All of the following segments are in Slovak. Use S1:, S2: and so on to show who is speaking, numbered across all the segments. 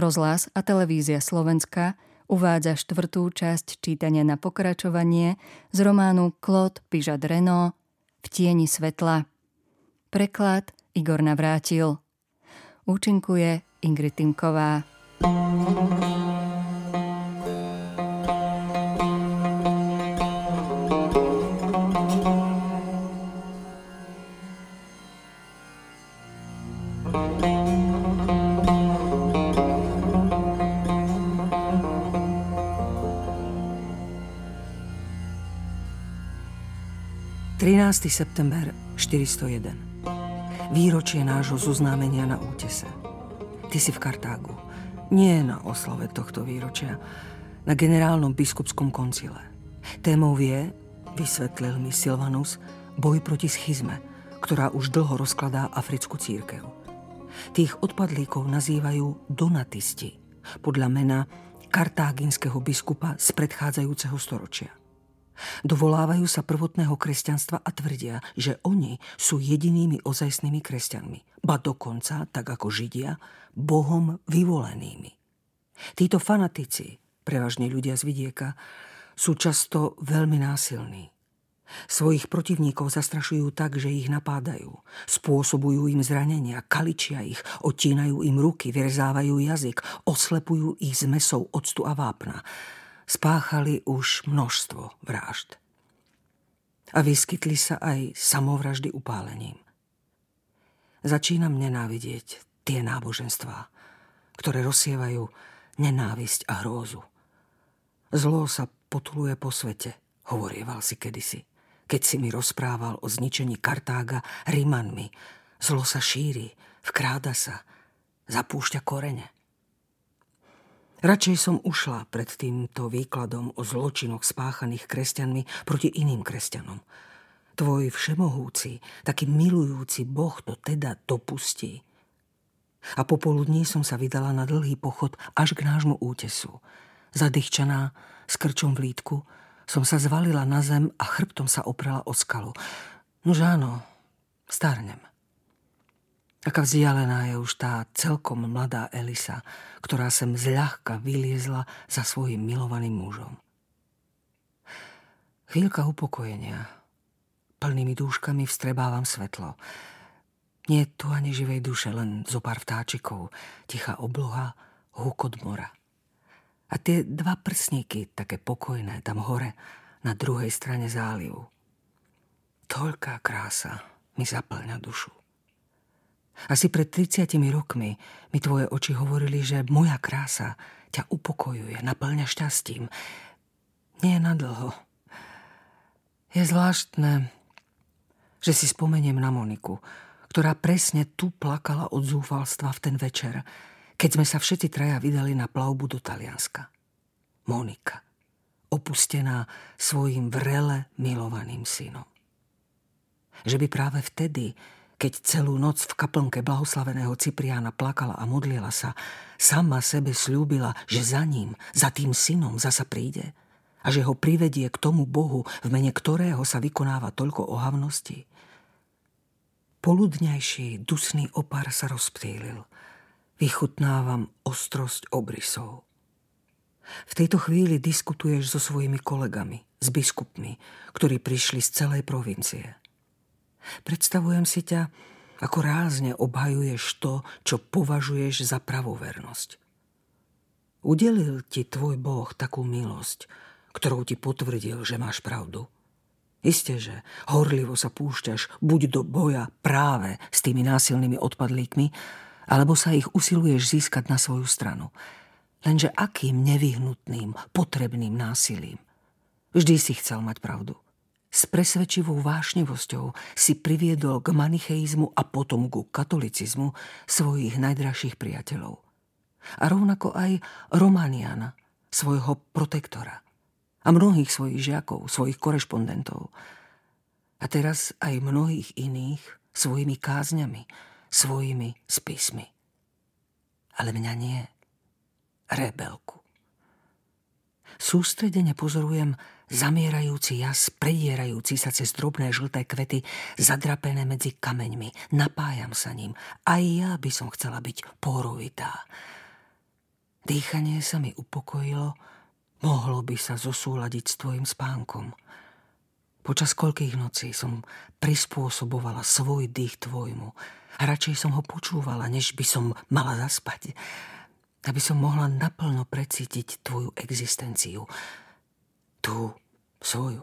S1: Rozhlas a televízia Slovenska uvádza štvrtú časť čítania na pokračovanie z románu Claude Pižad Renault V tieni svetla. Preklad Igor Navrátil. Účinkuje Ingrid Timková. thank you
S2: 13. september 401. Výročie nášho zoznámenia na útese. Ty si v Kartágu. Nie na oslave tohto výročia, na generálnom biskupskom koncile. Témou je, vysvetlil mi Silvanus, boj proti schizme, ktorá už dlho rozkladá africkú církev. Tých odpadlíkov nazývajú donatisti, podľa mena kartáginského biskupa z predchádzajúceho storočia. Dovolávajú sa prvotného kresťanstva a tvrdia, že oni sú jedinými ozajstnými kresťanmi, ba dokonca, tak ako Židia, Bohom vyvolenými. Títo fanatici, prevažne ľudia z vidieka, sú často veľmi násilní. Svojich protivníkov zastrašujú tak, že ich napádajú. Spôsobujú im zranenia, kaličia ich, odtínajú im ruky, vyrzávajú jazyk, oslepujú ich zmesou octu a vápna spáchali už množstvo vražd. A vyskytli sa aj samovraždy upálením. Začínam nenávidieť tie náboženstvá, ktoré rozsievajú nenávisť a hrózu. Zlo sa potuluje po svete, hovorieval si kedysi, keď si mi rozprával o zničení Kartága Rimanmi. Zlo sa šíri, vkráda sa, zapúšťa korene. Radšej som ušla pred týmto výkladom o zločinoch spáchaných kresťanmi proti iným kresťanom. Tvoj všemohúci, taký milujúci Boh to teda dopustí. A popoludní som sa vydala na dlhý pochod až k nášmu útesu. Zadýchčaná, s krčom v lítku, som sa zvalila na zem a chrbtom sa oprela o skalu. Nož áno, starnem. Aká vzdialená je už tá celkom mladá Elisa, ktorá sem zľahka vyliezla za svojim milovaným mužom. Chvíľka upokojenia. Plnými dúškami vstrebávam svetlo. Nie je tu ani živej duše, len zo pár vtáčikov, tichá obloha, hukot mora. A tie dva prsníky, také pokojné, tam hore, na druhej strane zálivu. Toľká krása mi zaplňa dušu. Asi pred 30 rokmi mi tvoje oči hovorili, že moja krása ťa upokojuje, naplňa šťastím. Nie je nadlho. Je zvláštne, že si spomeniem na Moniku, ktorá presne tu plakala od zúfalstva v ten večer, keď sme sa všetci traja vydali na plavbu do Talianska. Monika, opustená svojim vrele milovaným synom. Že by práve vtedy keď celú noc v kaplnke blahoslaveného Cipriána plakala a modlila sa, sama sebe slúbila, že za ním, za tým synom zasa príde a že ho privedie k tomu Bohu, v mene ktorého sa vykonáva toľko ohavností. Poludňajší dusný opar sa rozptýlil. Vychutnávam ostrosť obrysov. V tejto chvíli diskutuješ so svojimi kolegami, s biskupmi, ktorí prišli z celej provincie. Predstavujem si ťa, ako rázne obhajuješ to, čo považuješ za pravovernosť. Udelil ti tvoj Boh takú milosť, ktorou ti potvrdil, že máš pravdu. Isté, že horlivo sa púšťaš buď do boja práve s tými násilnými odpadlíkmi, alebo sa ich usiluješ získať na svoju stranu. Lenže akým nevyhnutným, potrebným násilím? Vždy si chcel mať pravdu. S presvedčivou vášnevosťou si priviedol k manicheizmu a potom ku katolicizmu svojich najdražších priateľov. A rovnako aj Romaniana, svojho protektora. A mnohých svojich žiakov, svojich korešpondentov. A teraz aj mnohých iných svojimi kázňami, svojimi spismi. Ale mňa nie. Rebelku. Sústredene pozorujem zamierajúci jas, predierajúci sa cez drobné žlté kvety, zadrapené medzi kameňmi. Napájam sa ním. Aj ja by som chcela byť porovitá. Dýchanie sa mi upokojilo, mohlo by sa zosúľadiť s tvojim spánkom. Počas koľkých nocí som prispôsobovala svoj dých tvojmu. Radšej som ho počúvala, než by som mala zaspať. Aby som mohla naplno precítiť tvoju existenciu. Tú svoju.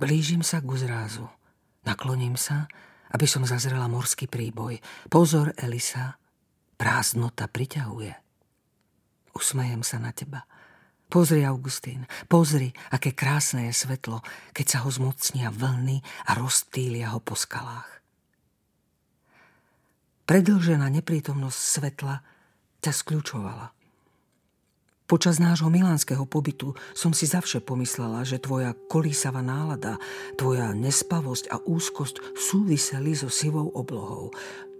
S2: Blížim sa k uzrázu. Nakloním sa, aby som zazrela morský príboj. Pozor, Elisa, prázdnota priťahuje. Usmejem sa na teba. Pozri, Augustín, pozri, aké krásne je svetlo, keď sa ho zmocnia vlny a rozptýlia ho po skalách. Predlžená neprítomnosť svetla ťa skľúčovala. Počas nášho milánskeho pobytu som si zavše pomyslela, že tvoja kolísavá nálada, tvoja nespavosť a úzkosť súviseli so sivou oblohou.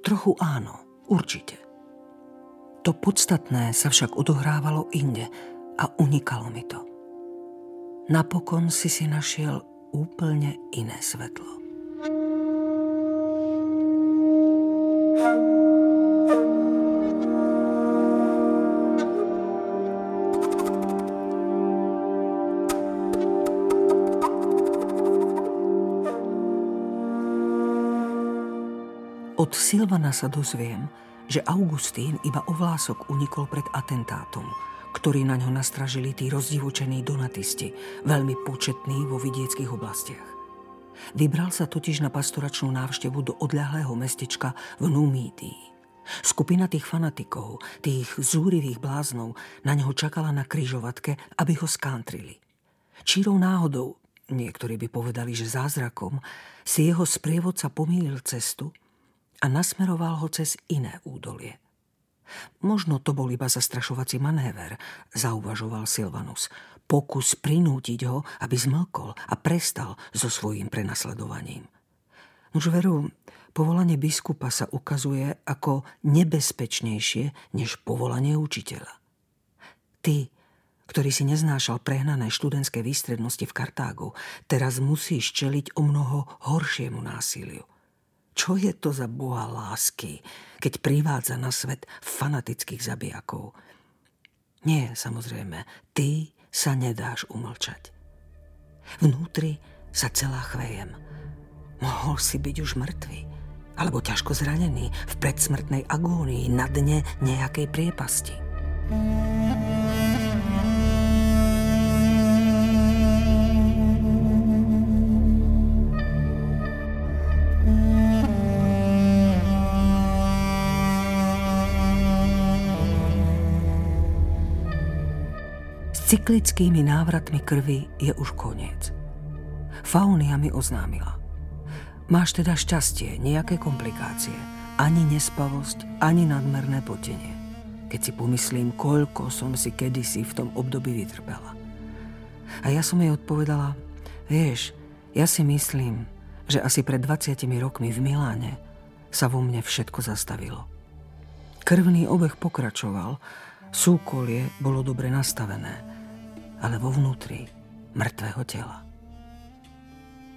S2: Trochu áno, určite. To podstatné sa však odohrávalo inde a unikalo mi to. Napokon si si našiel úplne iné svetlo. Od Silvana sa dozviem, že Augustín iba o vlások unikol pred atentátom, ktorý na ňo nastražili tí rozdivočení donatisti, veľmi početní vo vidieckých oblastiach. Vybral sa totiž na pastoračnú návštevu do odľahlého mestečka v Numídii. Skupina tých fanatikov, tých zúrivých bláznov, na neho čakala na kryžovatke, aby ho skántrili. Čírou náhodou, niektorí by povedali, že zázrakom, si jeho sprievodca pomýlil cestu a nasmeroval ho cez iné údolie. Možno to bol iba zastrašovací manéver, zauvažoval Silvanus. Pokus prinútiť ho, aby zmlkol a prestal so svojím prenasledovaním. Už veru, povolanie biskupa sa ukazuje ako nebezpečnejšie než povolanie učiteľa. Ty, ktorý si neznášal prehnané študentské výstrednosti v Kartágu, teraz musíš čeliť o mnoho horšiemu násiliu. Čo je to za boha lásky, keď privádza na svet fanatických zabijakov? Nie, samozrejme, ty sa nedáš umlčať. Vnútri sa celá chvejem. Mohol si byť už mŕtvy, alebo ťažko zranený v predsmrtnej agónii na dne nejakej priepasti. Cyklickými návratmi krvi je už koniec. Faunia mi oznámila. Máš teda šťastie, nejaké komplikácie, ani nespavosť, ani nadmerné potenie. Keď si pomyslím, koľko som si kedysi v tom období vytrpela. A ja som jej odpovedala, vieš, ja si myslím, že asi pred 20 rokmi v Miláne sa vo mne všetko zastavilo. Krvný obeh pokračoval, súkolie bolo dobre nastavené – ale vo vnútri mŕtvého tela.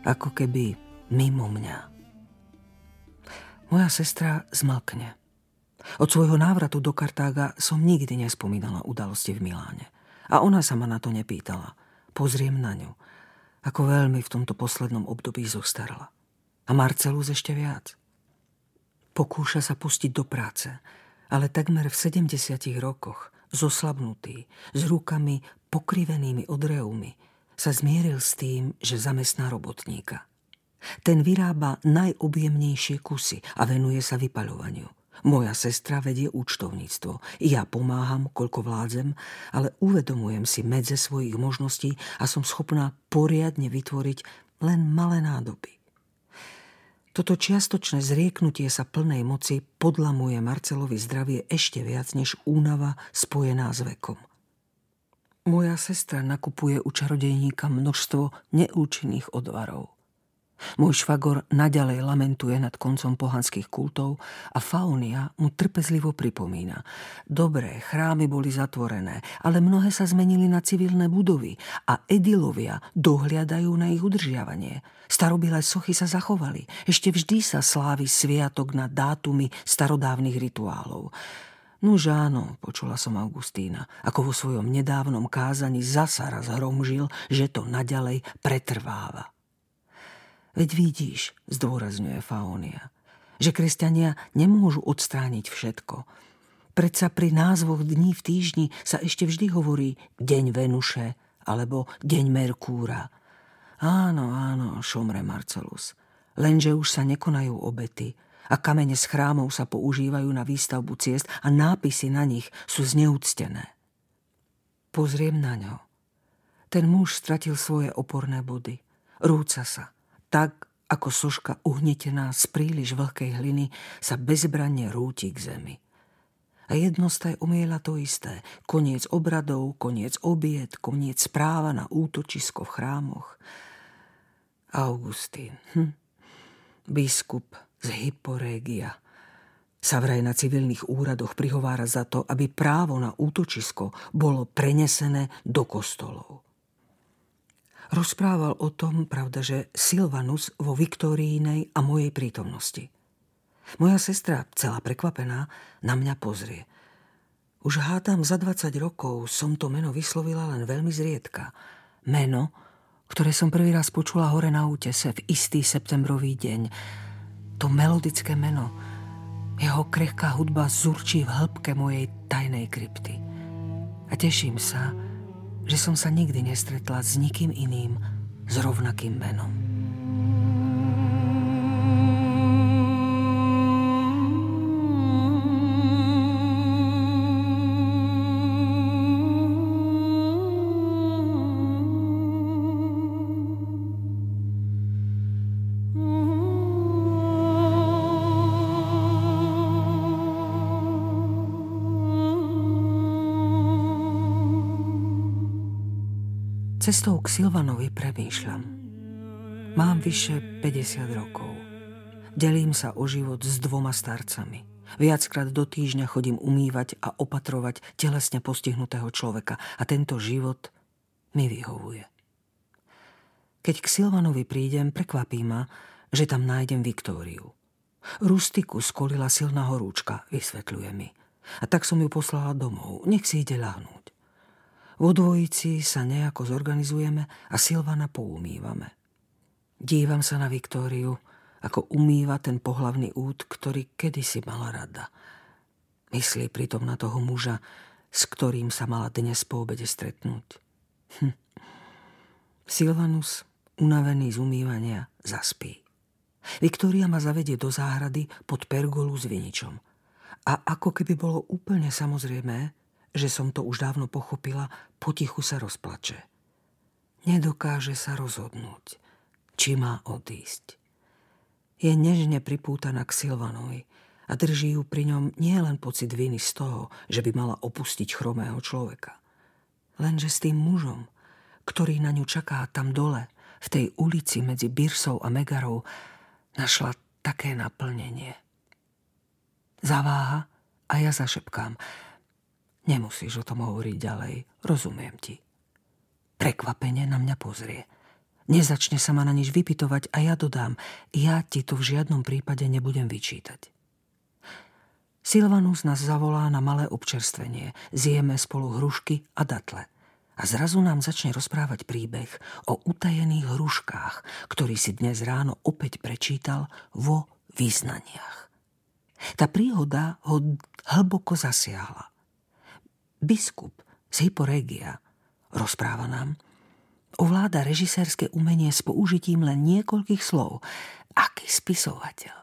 S2: Ako keby mimo mňa. Moja sestra zmlkne. Od svojho návratu do Kartága som nikdy nespomínala udalosti v Miláne. A ona sa ma na to nepýtala. Pozriem na ňu, ako veľmi v tomto poslednom období zostarla. A Marcelus ešte viac. Pokúša sa pustiť do práce, ale takmer v 70 rokoch zoslabnutý, s rukami pokrivenými od reumi, sa zmieril s tým, že zamestná robotníka. Ten vyrába najobjemnejšie kusy a venuje sa vypaľovaniu. Moja sestra vedie účtovníctvo. Ja pomáham, koľko vládzem, ale uvedomujem si medze svojich možností a som schopná poriadne vytvoriť len malé nádoby. Toto čiastočné zrieknutie sa plnej moci podlamuje Marcelovi zdravie ešte viac než únava spojená s vekom. Moja sestra nakupuje u čarodejníka množstvo neúčinných odvarov. Môj švagor naďalej lamentuje nad koncom pohanských kultov a Faunia mu trpezlivo pripomína. Dobré, chrámy boli zatvorené, ale mnohé sa zmenili na civilné budovy a edilovia dohliadajú na ich udržiavanie. Starobilé sochy sa zachovali. Ešte vždy sa slávi sviatok na dátumy starodávnych rituálov. Nuž áno, počula som Augustína, ako vo svojom nedávnom kázaní zasa raz hromžil, že to naďalej pretrváva. Veď vidíš, zdôrazňuje Faónia, že kresťania nemôžu odstrániť všetko. Predsa pri názvoch dní v týždni sa ešte vždy hovorí Deň Venuše alebo Deň Merkúra. Áno, áno, šomre Marcelus. Lenže už sa nekonajú obety, a kamene z chrámov sa používajú na výstavbu ciest a nápisy na nich sú zneúctené. Pozriem na ňo. Ten muž stratil svoje oporné body. Rúca sa. Tak, ako soška uhnetená z príliš vlhkej hliny sa bezbranne rúti k zemi. A jednostaj umiela to isté. Koniec obradov, koniec obied, koniec správa na útočisko v chrámoch. Augustín, hm. biskup, z hyporégia. Sa vraj na civilných úradoch prihovára za to, aby právo na útočisko bolo prenesené do kostolov. Rozprával o tom, pravda, že Silvanus vo Viktorínej a mojej prítomnosti. Moja sestra, celá prekvapená, na mňa pozrie. Už hádam za 20 rokov som to meno vyslovila len veľmi zriedka. Meno, ktoré som prvý raz počula hore na útese v istý septembrový deň, to melodické meno, jeho krehká hudba zurčí v hĺbke mojej tajnej krypty. A teším sa, že som sa nikdy nestretla s nikým iným s rovnakým menom. Cestou k Silvanovi premýšľam. Mám vyše 50 rokov. Delím sa o život s dvoma starcami. Viackrát do týždňa chodím umývať a opatrovať telesne postihnutého človeka a tento život mi vyhovuje. Keď k Silvanovi prídem, prekvapí ma, že tam nájdem Viktóriu. Rustiku skolila silná horúčka, vysvetľuje mi. A tak som ju poslala domov, nech si ide ľahnúť. Vo dvojici sa nejako zorganizujeme a Silvana poumývame. Dívam sa na Viktóriu, ako umýva ten pohlavný út, ktorý kedysi mala rada. Myslí pritom na toho muža, s ktorým sa mala dnes po obede stretnúť. Hm. Silvanus, unavený z umývania, zaspí. Viktória ma zavedie do záhrady pod pergolu s viničom. A ako keby bolo úplne samozrejmé, že som to už dávno pochopila, potichu sa rozplače. Nedokáže sa rozhodnúť, či má odísť. Je nežne pripútaná k Silvanovi a drží ju pri ňom nie len pocit viny z toho, že by mala opustiť chromého človeka. Lenže s tým mužom, ktorý na ňu čaká tam dole, v tej ulici medzi Birsou a Megarou, našla také naplnenie. Zaváha a ja zašepkám – Nemusíš o tom hovoriť ďalej, rozumiem ti. Prekvapene na mňa pozrie. Nezačne sa ma na nič vypitovať a ja dodám, ja ti to v žiadnom prípade nebudem vyčítať. Silvanus nás zavolá na malé občerstvenie, zjeme spolu hrušky a datle. A zrazu nám začne rozprávať príbeh o utajených hruškách, ktorý si dnes ráno opäť prečítal vo význaniach. Tá príhoda ho hlboko zasiahla biskup z Hyporegia, rozpráva nám, ovláda režisérske umenie s použitím len niekoľkých slov. Aký spisovateľ.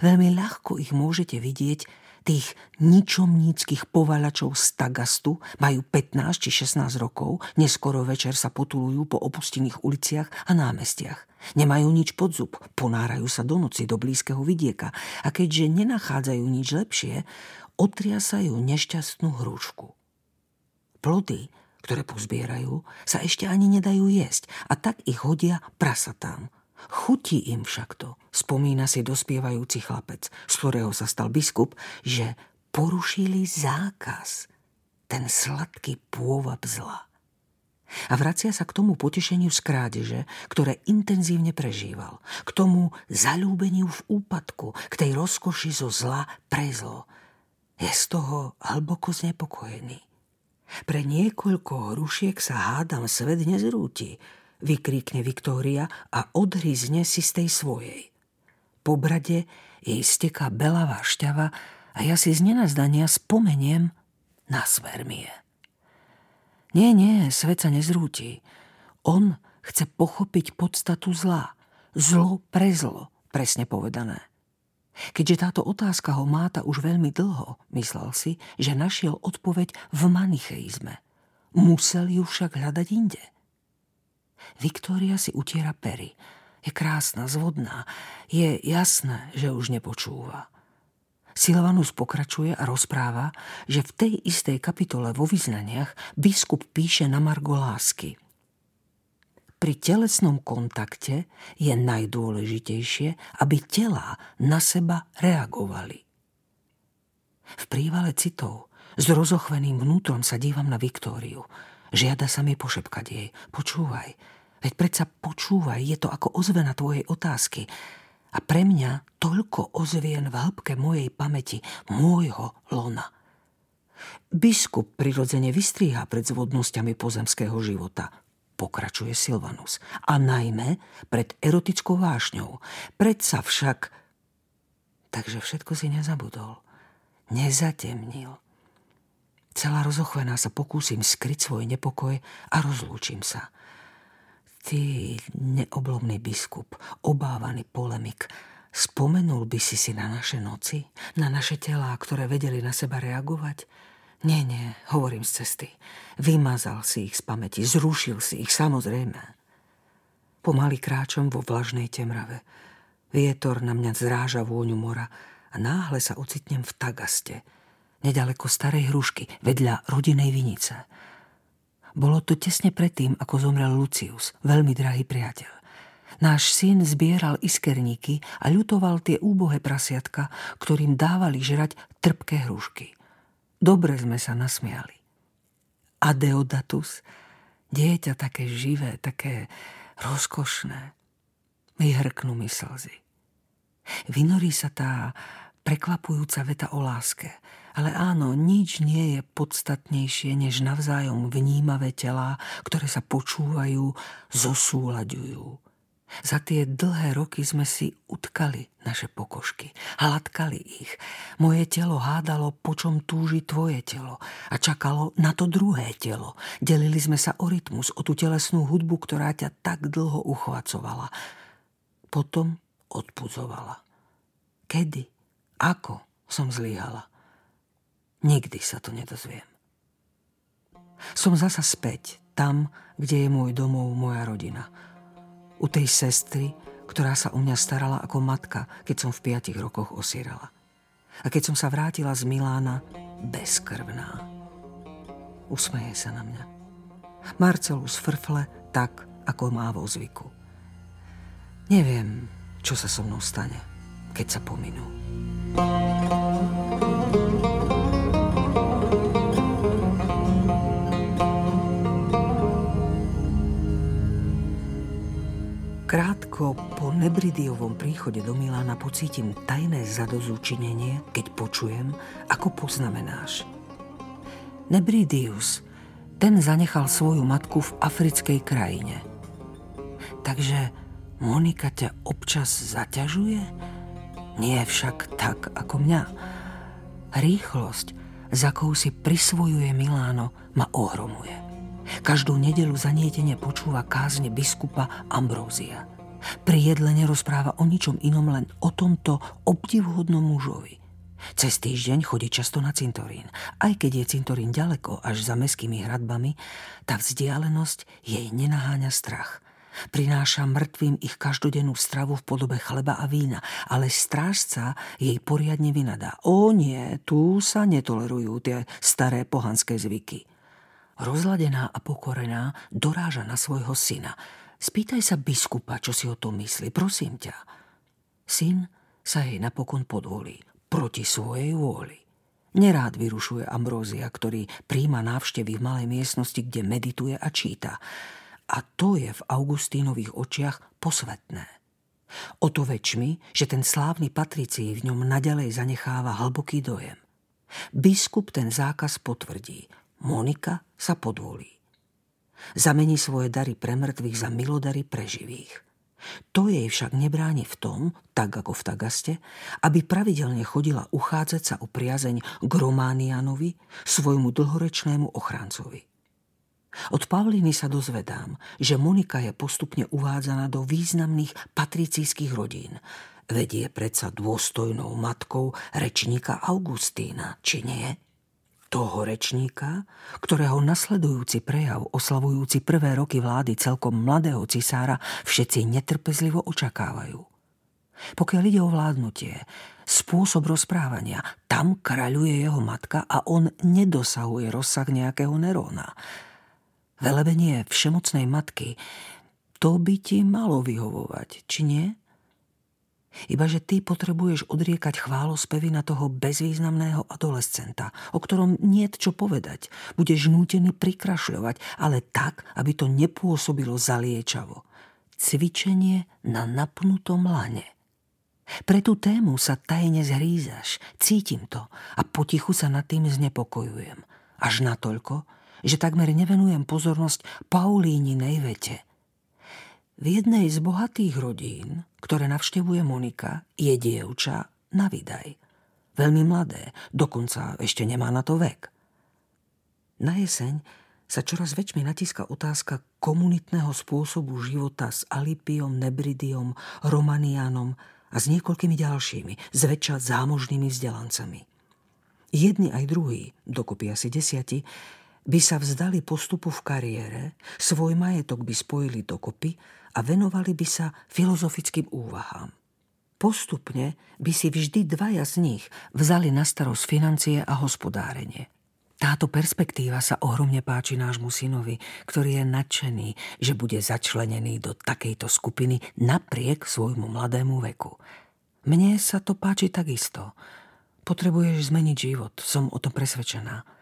S2: Veľmi ľahko ich môžete vidieť, tých ničomníckých povalačov z Tagastu majú 15 či 16 rokov, neskoro večer sa potulujú po opustených uliciach a námestiach. Nemajú nič pod zub, ponárajú sa do noci do blízkeho vidieka a keďže nenachádzajú nič lepšie, otriasajú nešťastnú hrušku. Plody, ktoré pozbierajú, sa ešte ani nedajú jesť a tak ich hodia prasatám. Chutí im však to, spomína si dospievajúci chlapec, z ktorého sa stal biskup, že porušili zákaz, ten sladký pôvab zla. A vracia sa k tomu potešeniu z krádeže, ktoré intenzívne prežíval, k tomu zalúbeniu v úpadku, k tej rozkoši zo zla pre zlo. je z toho hlboko znepokojený. Pre niekoľko hrušiek sa hádam svet nezrúti, vykríkne Viktória a odhryzne si z tej svojej. Po brade jej steká belavá šťava a ja si z nenazdania spomeniem na svermie. Nie, nie, svet sa nezrúti. On chce pochopiť podstatu zla. Zlo pre zlo, presne povedané. Keďže táto otázka ho máta už veľmi dlho, myslel si, že našiel odpoveď v manicheizme. Musel ju však hľadať inde. Viktória si utiera pery. Je krásna, zvodná. Je jasné, že už nepočúva. Silvanus pokračuje a rozpráva, že v tej istej kapitole vo vyznaniach biskup píše na Margo lásky – pri telesnom kontakte je najdôležitejšie, aby telá na seba reagovali. V prívale citov s rozochveným vnútrom sa dívam na Viktóriu. Žiada sa mi pošepkať jej. Počúvaj. Veď predsa počúvaj, je to ako ozvena tvojej otázky. A pre mňa toľko ozvien v hĺbke mojej pamäti, môjho lona. Biskup prirodzene vystríha pred zvodnosťami pozemského života – pokračuje Silvanus. A najmä pred erotickou vášňou. Predsa však... Takže všetko si nezabudol. Nezatemnil. Celá rozochvená sa pokúsim skryť svoj nepokoj a rozlúčim sa. Ty, neoblomný biskup, obávaný polemik, spomenul by si si na naše noci, na naše telá, ktoré vedeli na seba reagovať? Nie, nie, hovorím z cesty. Vymazal si ich z pamäti, zrušil si ich, samozrejme. Pomaly kráčom vo vlažnej temrave. Vietor na mňa zráža vôňu mora a náhle sa ocitnem v Tagaste, nedaleko starej hrušky, vedľa rodinej vinice. Bolo to tesne predtým, ako zomrel Lucius, veľmi drahý priateľ. Náš syn zbieral iskerníky a ľutoval tie úbohé prasiatka, ktorým dávali žrať trpké hrušky – Dobre sme sa nasmiali. A Deodatus, dieťa také živé, také rozkošné, vyhrknú mi slzy. Vynorí sa tá prekvapujúca veta o láske, ale áno, nič nie je podstatnejšie, než navzájom vnímavé telá, ktoré sa počúvajú, zosúľaďujú. Za tie dlhé roky sme si utkali naše pokožky, hladkali ich. Moje telo hádalo, po čom túži tvoje telo a čakalo na to druhé telo. Delili sme sa o rytmus, o tú telesnú hudbu, ktorá ťa tak dlho uchvacovala. Potom odpudzovala. Kedy? Ako som zlíhala? Nikdy sa to nedozviem. Som zasa späť, tam, kde je môj domov, moja rodina – u tej sestry, ktorá sa o mňa starala ako matka, keď som v piatich rokoch osierala. A keď som sa vrátila z Milána, bezkrvná. Usmeje sa na mňa. Marcelus frfle tak, ako má vo zvyku. Neviem, čo sa so mnou stane, keď sa pominú. Krátko po Nebridiovom príchode do Milána pocítim tajné zadozúčinenie, keď počujem, ako poznamenáš. Nebridius, ten zanechal svoju matku v africkej krajine. Takže Monika ťa občas zaťažuje? Nie však tak ako mňa. Rýchlosť, za akou si prisvojuje Miláno, ma ohromuje. Každú nedelu zanietene počúva kázne biskupa Ambrózia. Pri jedle nerozpráva o ničom inom, len o tomto obdivhodnom mužovi. Cez týždeň chodí často na cintorín. Aj keď je cintorín ďaleko, až za meskými hradbami, tá vzdialenosť jej nenaháňa strach. Prináša mŕtvým ich každodennú stravu v podobe chleba a vína, ale strážca jej poriadne vynadá. O nie, tu sa netolerujú tie staré pohanské zvyky. Rozladená a pokorená doráža na svojho syna. Spýtaj sa biskupa, čo si o tom myslí, prosím ťa. Syn sa jej napokon podvolí, proti svojej vôli. Nerád vyrušuje Ambrózia, ktorý príjma návštevy v malej miestnosti, kde medituje a číta. A to je v Augustínových očiach posvetné. O to väčšmi, že ten slávny patricii v ňom nadalej zanecháva hlboký dojem. Biskup ten zákaz potvrdí. Monika sa podvolí. Zamení svoje dary pre mŕtvych za milodary pre živých. To jej však nebráni v tom, tak ako v Tagaste, aby pravidelne chodila uchádzať sa o priazeň k Románianovi, svojmu dlhorečnému ochráncovi. Od Pavliny sa dozvedám, že Monika je postupne uvádzaná do významných patricijských rodín. Vedie predsa dôstojnou matkou rečníka Augustína, či nie? Toho rečníka, ktorého nasledujúci prejav oslavujúci prvé roky vlády celkom mladého cisára všetci netrpezlivo očakávajú. Pokiaľ ide o vládnutie, spôsob rozprávania, tam kráľuje jeho matka a on nedosahuje rozsah nejakého Neróna. Velebenie všemocnej matky, to by ti malo vyhovovať, či nie? Iba že ty potrebuješ odriekať chválospevy na toho bezvýznamného adolescenta, o ktorom nie čo povedať. Budeš nútený prikrašľovať, ale tak, aby to nepôsobilo zaliečavo. Cvičenie na napnutom lane. Pre tú tému sa tajne zhrízaš, cítim to a potichu sa nad tým znepokojujem. Až natoľko, že takmer nevenujem pozornosť Paulíninej vete – v jednej z bohatých rodín, ktoré navštevuje Monika, je dievča na vydaj. Veľmi mladé, dokonca ešte nemá na to vek. Na jeseň sa čoraz väčšmi natíska otázka komunitného spôsobu života s Alipiom, Nebridiom, Romanianom a s niekoľkými ďalšími, zväčša zámožnými vzdelancami. Jedni aj druhí, dokopy asi desiati, by sa vzdali postupu v kariére, svoj majetok by spojili dokopy a venovali by sa filozofickým úvahám. Postupne by si vždy dvaja z nich vzali na starosť financie a hospodárenie. Táto perspektíva sa ohromne páči nášmu synovi, ktorý je nadšený, že bude začlenený do takejto skupiny napriek svojmu mladému veku. Mne sa to páči takisto. Potrebuješ zmeniť život, som o tom presvedčená.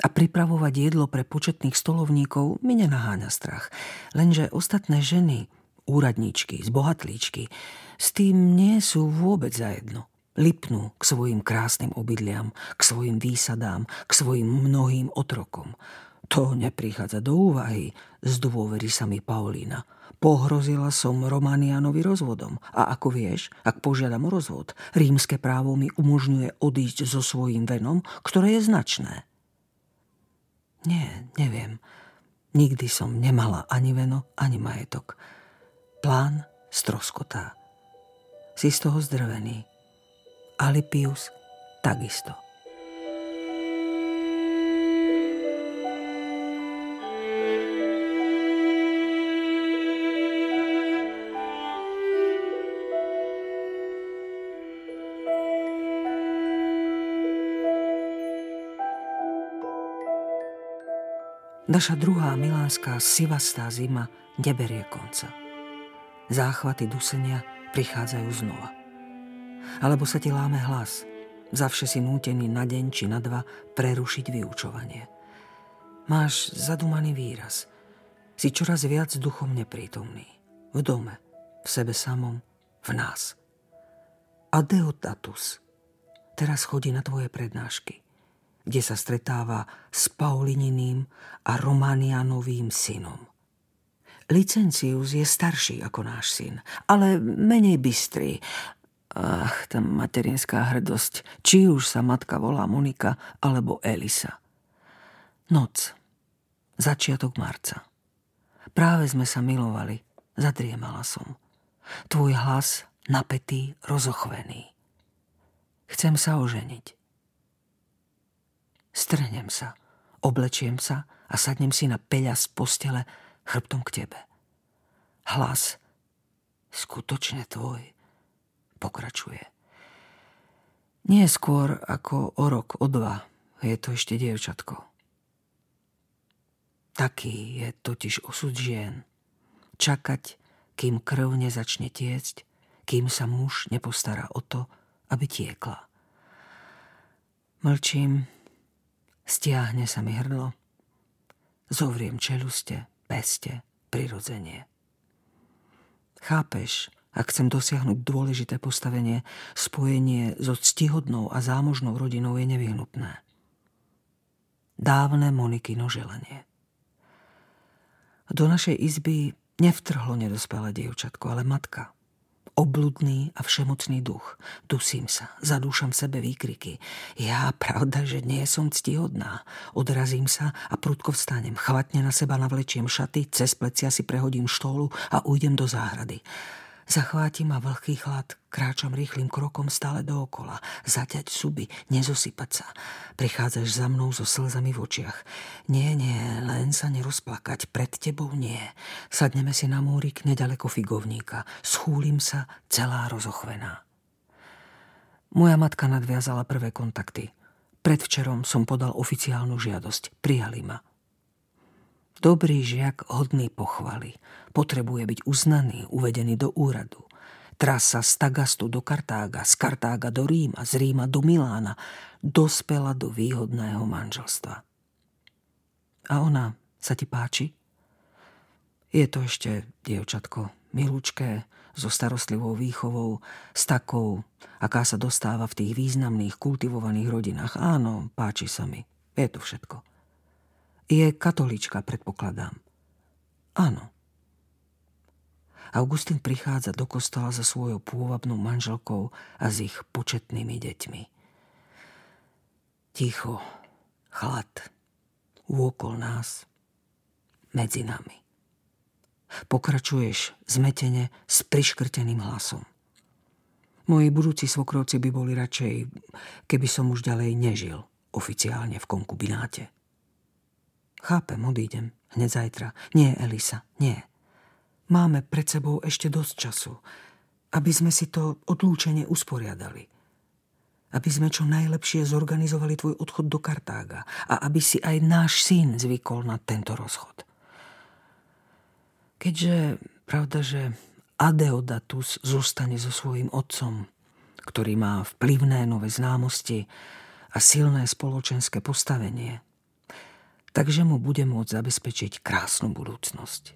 S2: A pripravovať jedlo pre početných stolovníkov mi nenaháňa strach. Lenže ostatné ženy, úradníčky, zbohatlíčky, s tým nie sú vôbec zajedno. Lipnú k svojim krásnym obydliam, k svojim výsadám, k svojim mnohým otrokom. To neprichádza do úvahy, zdôverí sa mi Paulína. Pohrozila som Románianovi rozvodom a ako vieš, ak požiadam o rozvod, rímske právo mi umožňuje odísť so svojím venom, ktoré je značné. Nie, neviem. Nikdy som nemala ani veno, ani majetok. Plán stroskotá. Si z toho zdrvený. Alipius takisto. Naša druhá milánska sivastá zima neberie konca. Záchvaty dusenia prichádzajú znova. Alebo sa ti láme hlas, zavše si nútený na deň či na dva prerušiť vyučovanie. Máš zadumaný výraz. Si čoraz viac duchom neprítomný. V dome, v sebe samom, v nás. A Deodatus teraz chodí na tvoje prednášky – kde sa stretáva s Paulininým a Romanianovým synom. Licencius je starší ako náš syn, ale menej bystrý. Ach, tá materinská hrdosť, či už sa matka volá Monika alebo Elisa. Noc. Začiatok marca. Práve sme sa milovali. Zadriemala som. Tvoj hlas napätý, rozochvený. Chcem sa oženiť. Strhnem sa, oblečiem sa a sadnem si na peľa z postele chrbtom k tebe. Hlas, skutočne tvoj, pokračuje. Nie skôr ako o rok, o dva, je to ešte dievčatko. Taký je totiž osud žien. Čakať, kým krv nezačne tiecť, kým sa muž nepostará o to, aby tiekla. Mlčím, Stiahne sa mi hrdlo. Zovriem čeluste, peste, prirodzenie. Chápeš, Ak chcem dosiahnuť dôležité postavenie, spojenie so ctihodnou a zámožnou rodinou je nevyhnutné. Dávne Monikino želanie. Do našej izby nevtrhlo nedospelé dievčatko, ale matka – obludný a všemocný duch. Dusím sa, zadúšam v sebe výkriky. Ja, pravda, že nie som ctihodná. Odrazím sa a prudko vstanem. Chvatne na seba navlečiem šaty, cez plecia si prehodím štólu a ujdem do záhrady. Zachváti ma vlhký chlad, kráčam rýchlým krokom stále dookola, zaťať suby, nezosypať sa. Prichádzaš za mnou so slzami v očiach. Nie, nie, len sa nerozplakať, pred tebou nie. Sadneme si na múrik nedaleko figovníka, schúlim sa, celá rozochvená. Moja matka nadviazala prvé kontakty. Predvčerom som podal oficiálnu žiadosť. Prijali ma. Dobrý žiak hodný pochvaly. Potrebuje byť uznaný, uvedený do úradu. Trasa z Tagastu do Kartága, z Kartága do Ríma, z Ríma do Milána. Dospela do výhodného manželstva. A ona sa ti páči? Je to ešte dievčatko, milúčké, so starostlivou výchovou, s takou, aká sa dostáva v tých významných, kultivovaných rodinách. Áno, páči sa mi. Je to všetko. Je katolička, predpokladám. Áno. Augustín prichádza do kostola za svojou pôvabnou manželkou a s ich početnými deťmi. Ticho, chlad, úokol nás, medzi nami. Pokračuješ zmetene s priškrteným hlasom. Moji budúci svokrovci by boli radšej, keby som už ďalej nežil oficiálne v konkubináte. Chápem, odídem. Hneď zajtra. Nie, Elisa, nie. Máme pred sebou ešte dosť času, aby sme si to odlúčenie usporiadali. Aby sme čo najlepšie zorganizovali tvoj odchod do Kartága a aby si aj náš syn zvykol na tento rozchod. Keďže, pravda, že Adeodatus zostane so svojím otcom, ktorý má vplyvné nové známosti a silné spoločenské postavenie – takže mu bude môcť zabezpečiť krásnu budúcnosť.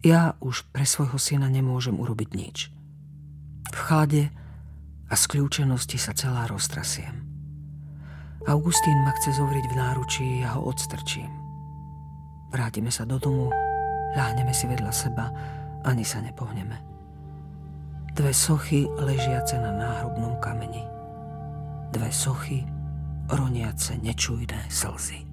S2: Ja už pre svojho syna nemôžem urobiť nič. V chlade a skľúčenosti sa celá roztrasiem. Augustín ma chce zovrieť v náručí, ja ho odstrčím. Vrátime sa do domu, ľahneme si vedľa seba, ani sa nepohneme. Dve sochy ležiace na náhrobnom kameni. Dve sochy roniace nečujné slzy.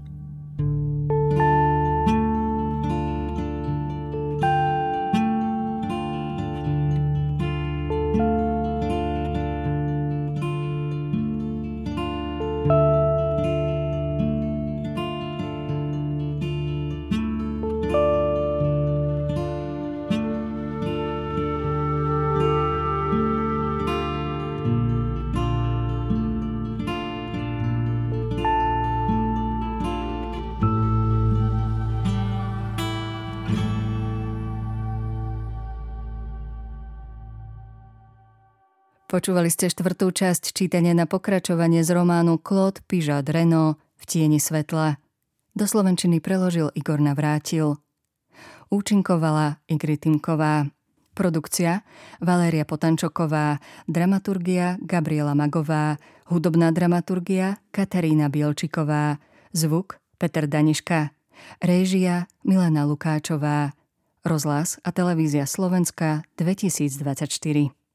S1: Počúvali ste štvrtú časť čítania na pokračovanie z románu Claude Pižat Reno v tieni svetla. Do slovenčiny preložil Igor Navrátil. Účinkovala Igri Timková. Produkcia Valéria Potančoková, dramaturgia Gabriela Magová, hudobná dramaturgia Katarína Bielčiková, zvuk Peter Daniška, réžia Milena Lukáčová, rozhlas a televízia Slovenska 2024.